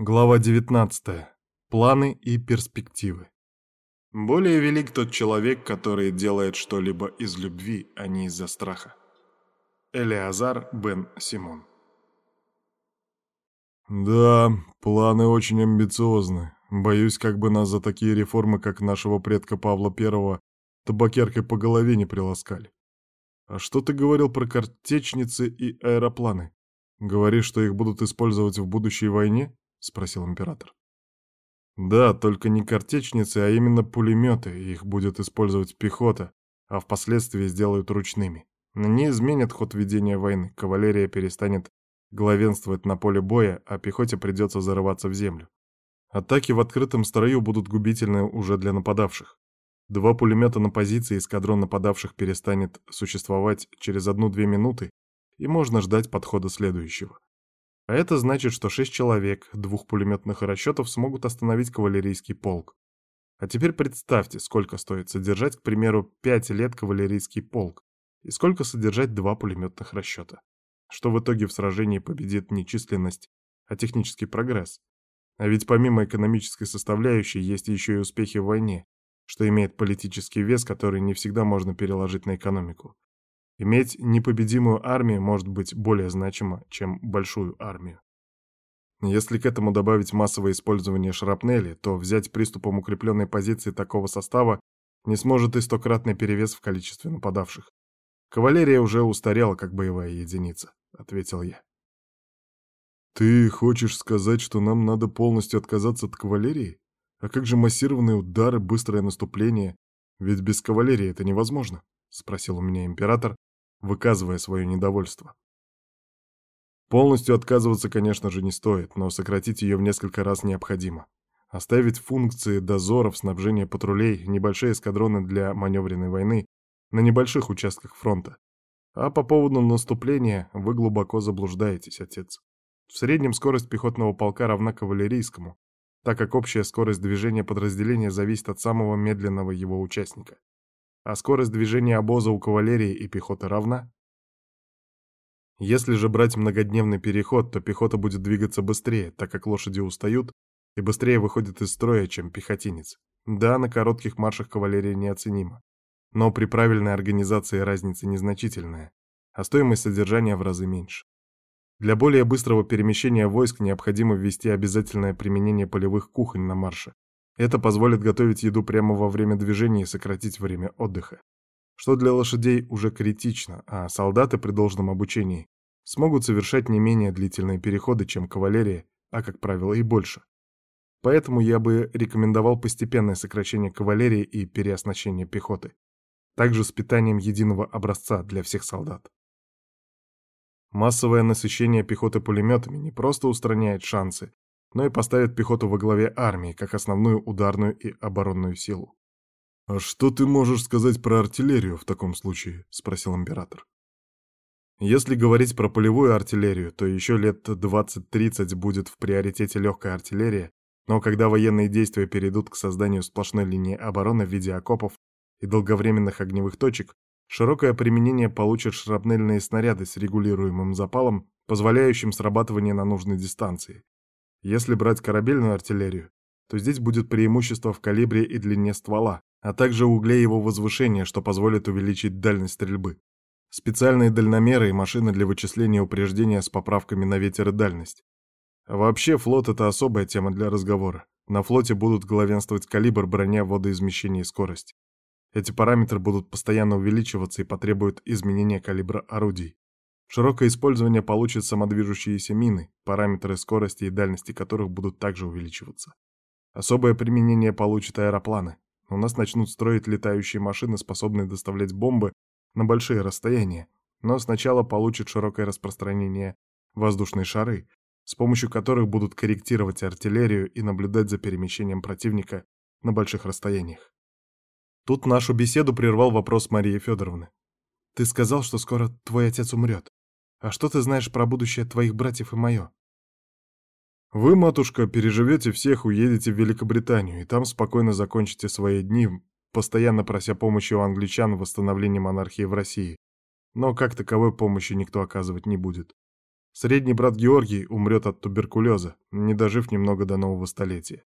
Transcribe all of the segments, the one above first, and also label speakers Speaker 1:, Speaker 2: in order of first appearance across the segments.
Speaker 1: Глава 19. Планы и перспективы. Более велик тот человек, который делает что-либо из любви, а не из-за страха. Элиазар бен Симон. Да, планы очень амбициозны. Боюсь, как бы нас за такие реформы, как нашего предка Павла I, табакеркой по голове не приласкали. А что ты говорил про картечницы и аэропланы? Говоришь, что их будут использовать в будущей войне? — спросил император. «Да, только не картечницы, а именно пулеметы. Их будет использовать пехота, а впоследствии сделают ручными. Не изменят ход ведения войны. Кавалерия перестанет главенствовать на поле боя, а пехоте придется зарываться в землю. Атаки в открытом строю будут губительны уже для нападавших. Два пулемета на позиции эскадрон нападавших перестанет существовать через одну-две минуты, и можно ждать подхода следующего. А это значит, что шесть человек, двух пулеметных расчетов смогут остановить кавалерийский полк. А теперь представьте, сколько стоит содержать, к примеру, пять лет кавалерийский полк, и сколько содержать два пулеметных расчета. Что в итоге в сражении победит не численность, а технический прогресс. А ведь помимо экономической составляющей есть еще и успехи в войне, что имеет политический вес, который не всегда можно переложить на экономику. Иметь непобедимую армию может быть более значимо, чем большую армию. Если к этому добавить массовое использование шрапнели, то взять приступом укрепленной позиции такого состава не сможет и стократный перевес в количестве нападавших. Кавалерия уже устарела как боевая единица, ответил я. Ты хочешь сказать, что нам надо полностью отказаться от кавалерии? А как же массированные удары, быстрое наступление? Ведь без кавалерии это невозможно, спросил у меня император, выказывая свое недовольство. Полностью отказываться, конечно же, не стоит, но сократить ее в несколько раз необходимо. Оставить функции дозоров, снабжения патрулей, небольшие эскадроны для маневренной войны на небольших участках фронта. А по поводу наступления вы глубоко заблуждаетесь, отец. В среднем скорость пехотного полка равна кавалерийскому, так как общая скорость движения подразделения зависит от самого медленного его участника а скорость движения обоза у кавалерии и пехоты равна. Если же брать многодневный переход, то пехота будет двигаться быстрее, так как лошади устают и быстрее выходят из строя, чем пехотинец. Да, на коротких маршах кавалерия неоценима. Но при правильной организации разница незначительная, а стоимость содержания в разы меньше. Для более быстрого перемещения войск необходимо ввести обязательное применение полевых кухонь на марше, это позволит готовить еду прямо во время движения и сократить время отдыха. Что для лошадей уже критично, а солдаты при должном обучении смогут совершать не менее длительные переходы, чем кавалерия, а, как правило, и больше. Поэтому я бы рекомендовал постепенное сокращение кавалерии и переоснащение пехоты. Также с питанием единого образца для всех солдат. Массовое насыщение пехоты пулеметами не просто устраняет шансы, но и поставит пехоту во главе армии, как основную ударную и оборонную силу. «А что ты можешь сказать про артиллерию в таком случае?» — спросил император. Если говорить про полевую артиллерию, то еще лет 20-30 будет в приоритете легкая артиллерия, но когда военные действия перейдут к созданию сплошной линии обороны в виде окопов и долговременных огневых точек, широкое применение получат шрапнельные снаряды с регулируемым запалом, позволяющим срабатывание на нужной дистанции, если брать корабельную артиллерию, то здесь будет преимущество в калибре и длине ствола, а также угле его возвышения, что позволит увеличить дальность стрельбы. Специальные дальномеры и машины для вычисления упреждения с поправками на ветер и дальность. Вообще флот — это особая тема для разговора. На флоте будут главенствовать калибр, броня, водоизмещение и скорость. Эти параметры будут постоянно увеличиваться и потребуют изменения калибра орудий. Широкое использование получит самодвижущиеся мины, параметры скорости и дальности которых будут также увеличиваться. Особое применение получат аэропланы. У нас начнут строить летающие машины, способные доставлять бомбы на большие расстояния, но сначала получат широкое распространение воздушные шары, с помощью которых будут корректировать артиллерию и наблюдать за перемещением противника на больших расстояниях. Тут нашу беседу прервал вопрос Марии Федоровны. «Ты сказал, что скоро твой отец умрет. А что ты знаешь про будущее твоих братьев и мое? Вы, матушка, переживете всех, уедете в Великобританию, и там спокойно закончите свои дни, постоянно прося помощи у англичан в восстановлении монархии в России. Но как таковой помощи никто оказывать не будет. Средний брат Георгий умрет от туберкулеза, не дожив немного до нового столетия.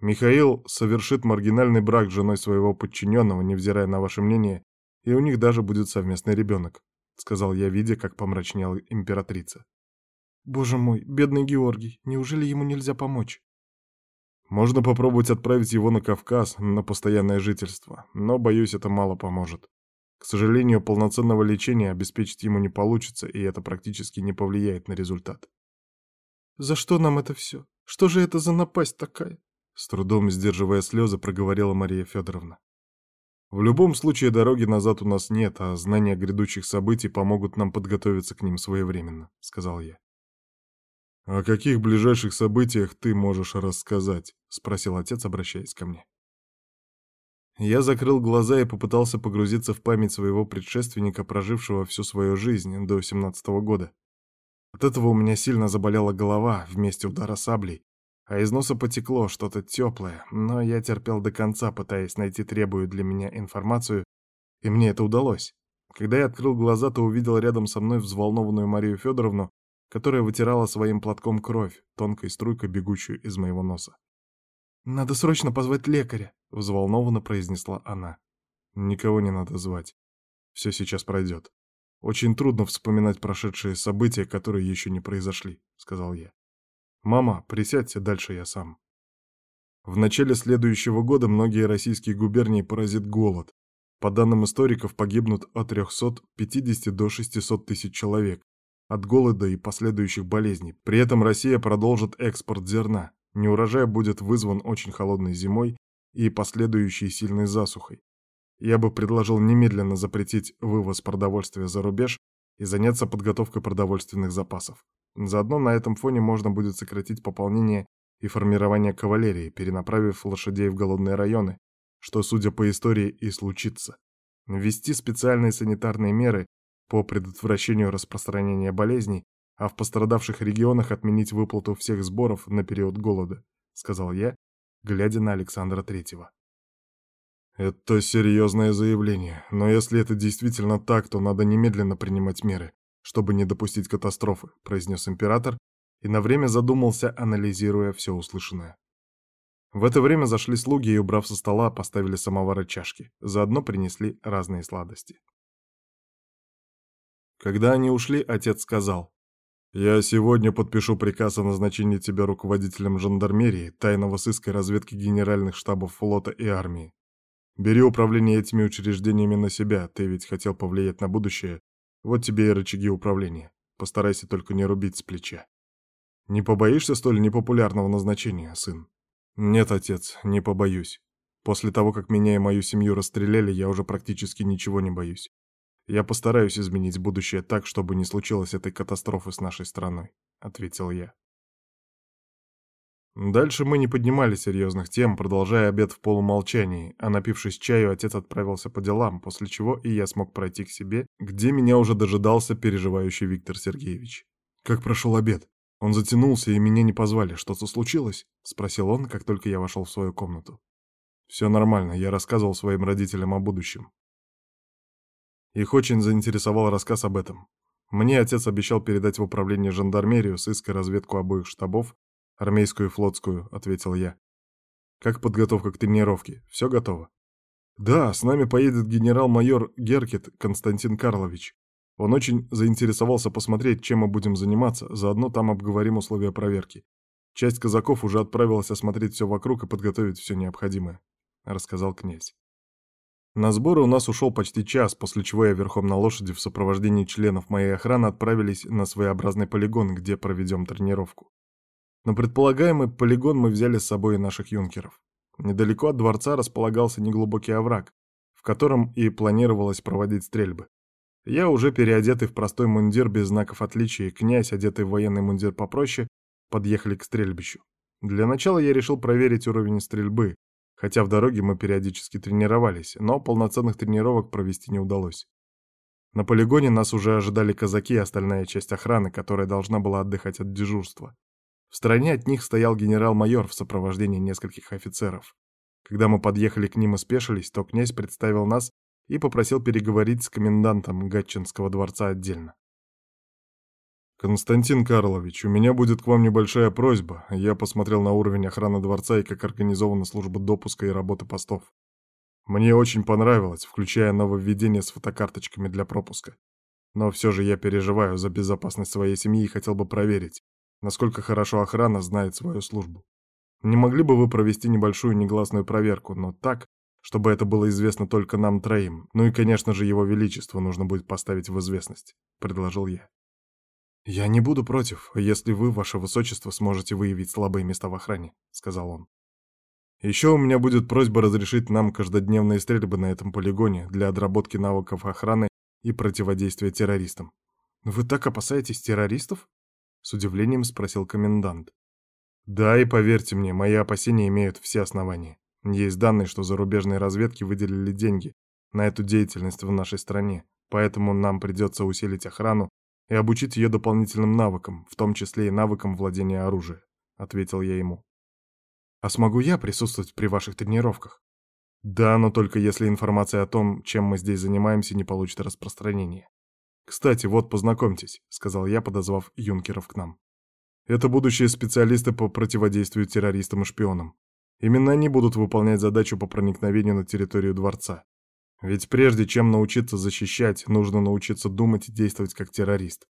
Speaker 1: Михаил совершит маргинальный брак с женой своего подчиненного, невзирая на ваше мнение, и у них даже будет совместный ребенок», — сказал я, видя, как помрачнела императрица. «Боже мой, бедный Георгий, неужели ему нельзя помочь?» «Можно попробовать отправить его на Кавказ, на постоянное жительство, но, боюсь, это мало поможет. К сожалению, полноценного лечения обеспечить ему не получится, и это практически не повлияет на результат». «За что нам это все? Что же это за напасть такая?» С трудом сдерживая слезы, проговорила Мария Федоровна. В любом случае дороги назад у нас нет, а знания грядущих событий помогут нам подготовиться к ним своевременно, сказал я. «О каких ближайших событиях ты можешь рассказать?» — спросил отец, обращаясь ко мне. Я закрыл глаза и попытался погрузиться в память своего предшественника, прожившего всю свою жизнь до 17 -го года. От этого у меня сильно заболела голова вместе удара саблей, а из носа потекло что-то теплое, но я терпел до конца, пытаясь найти требую для меня информацию, и мне это удалось. Когда я открыл глаза, то увидел рядом со мной взволнованную Марию Федоровну, которая вытирала своим платком кровь, тонкой струйкой бегущую из моего носа. «Надо срочно позвать лекаря», — взволнованно произнесла она. «Никого не надо звать. Все сейчас пройдет. Очень трудно вспоминать прошедшие события, которые еще не произошли», — сказал я. «Мама, присядьте, дальше я сам». В начале следующего года многие российские губернии поразит голод. По данным историков, погибнут от 350 до 600 тысяч человек от голода и последующих болезней. При этом Россия продолжит экспорт зерна. Неурожай будет вызван очень холодной зимой и последующей сильной засухой. Я бы предложил немедленно запретить вывоз продовольствия за рубеж и заняться подготовкой продовольственных запасов. Заодно на этом фоне можно будет сократить пополнение и формирование кавалерии, перенаправив лошадей в голодные районы, что, судя по истории, и случится. Ввести специальные санитарные меры по предотвращению распространения болезней, а в пострадавших регионах отменить выплату всех сборов на период голода, сказал я, глядя на Александра Третьего. Это серьезное заявление, но если это действительно так, то надо немедленно принимать меры чтобы не допустить катастрофы», — произнес император и на время задумался, анализируя все услышанное. В это время зашли слуги и, убрав со стола, поставили самовар и чашки. Заодно принесли разные сладости. Когда они ушли, отец сказал, «Я сегодня подпишу приказ о назначении тебя руководителем жандармерии, тайного сыска и разведки генеральных штабов флота и армии. Бери управление этими учреждениями на себя, ты ведь хотел повлиять на будущее вот тебе и рычаги управления. Постарайся только не рубить с плеча. Не побоишься столь непопулярного назначения, сын? Нет, отец, не побоюсь. После того, как меня и мою семью расстреляли, я уже практически ничего не боюсь. Я постараюсь изменить будущее так, чтобы не случилось этой катастрофы с нашей страной, ответил я. Дальше мы не поднимали серьезных тем, продолжая обед в полумолчании, а напившись чаю, отец отправился по делам, после чего и я смог пройти к себе, где меня уже дожидался переживающий Виктор Сергеевич. «Как прошел обед? Он затянулся, и меня не позвали. Что-то случилось?» — спросил он, как только я вошел в свою комнату. «Все нормально, я рассказывал своим родителям о будущем». Их очень заинтересовал рассказ об этом. Мне отец обещал передать в управление жандармерию сыск и разведку обоих штабов «Армейскую и флотскую», — ответил я. «Как подготовка к тренировке? Все готово?» «Да, с нами поедет генерал-майор Геркет Константин Карлович. Он очень заинтересовался посмотреть, чем мы будем заниматься, заодно там обговорим условия проверки. Часть казаков уже отправилась осмотреть все вокруг и подготовить все необходимое», — рассказал князь. На сборы у нас ушел почти час, после чего я верхом на лошади в сопровождении членов моей охраны отправились на своеобразный полигон, где проведем тренировку. На предполагаемый полигон мы взяли с собой и наших юнкеров. Недалеко от дворца располагался неглубокий овраг, в котором и планировалось проводить стрельбы. Я, уже переодетый в простой мундир без знаков отличия, и князь, одетый в военный мундир попроще, подъехали к стрельбищу. Для начала я решил проверить уровень стрельбы, хотя в дороге мы периодически тренировались, но полноценных тренировок провести не удалось. На полигоне нас уже ожидали казаки и остальная часть охраны, которая должна была отдыхать от дежурства. В стороне от них стоял генерал-майор в сопровождении нескольких офицеров. Когда мы подъехали к ним и спешились, то князь представил нас и попросил переговорить с комендантом Гатчинского дворца отдельно. «Константин Карлович, у меня будет к вам небольшая просьба. Я посмотрел на уровень охраны дворца и как организована служба допуска и работы постов. Мне очень понравилось, включая нововведение с фотокарточками для пропуска. Но все же я переживаю за безопасность своей семьи и хотел бы проверить, насколько хорошо охрана знает свою службу. Не могли бы вы провести небольшую негласную проверку, но так, чтобы это было известно только нам троим. Ну и, конечно же, его величество нужно будет поставить в известность», — предложил я. «Я не буду против, если вы, ваше высочество, сможете выявить слабые места в охране», — сказал он. «Еще у меня будет просьба разрешить нам каждодневные стрельбы на этом полигоне для отработки навыков охраны и противодействия террористам». «Вы так опасаетесь террористов?» — с удивлением спросил комендант. «Да, и поверьте мне, мои опасения имеют все основания. Есть данные, что зарубежные разведки выделили деньги на эту деятельность в нашей стране, поэтому нам придется усилить охрану и обучить ее дополнительным навыкам, в том числе и навыкам владения оружием», — ответил я ему. «А смогу я присутствовать при ваших тренировках?» «Да, но только если информация о том, чем мы здесь занимаемся, не получит распространения. Кстати, вот познакомьтесь», — сказал я, подозвав юнкеров к нам. «Это будущие специалисты по противодействию террористам и шпионам. Именно они будут выполнять задачу по проникновению на территорию дворца. Ведь прежде чем научиться защищать, нужно научиться думать и действовать как террорист.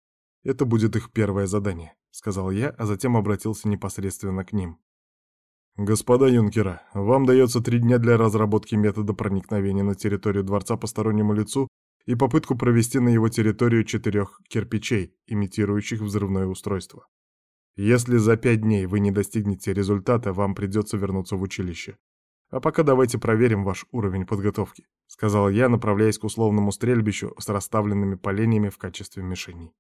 Speaker 1: Это будет их первое задание, сказал я, а затем обратился непосредственно к ним. Господа юнкера, вам дается три дня для разработки метода проникновения на территорию дворца постороннему лицу и попытку провести на его территорию четырех кирпичей, имитирующих взрывное устройство. Если за пять дней вы не достигнете результата, вам придется вернуться в училище. А пока давайте проверим ваш уровень подготовки», — сказал я, направляясь к условному стрельбищу с расставленными поленьями в качестве мишеней.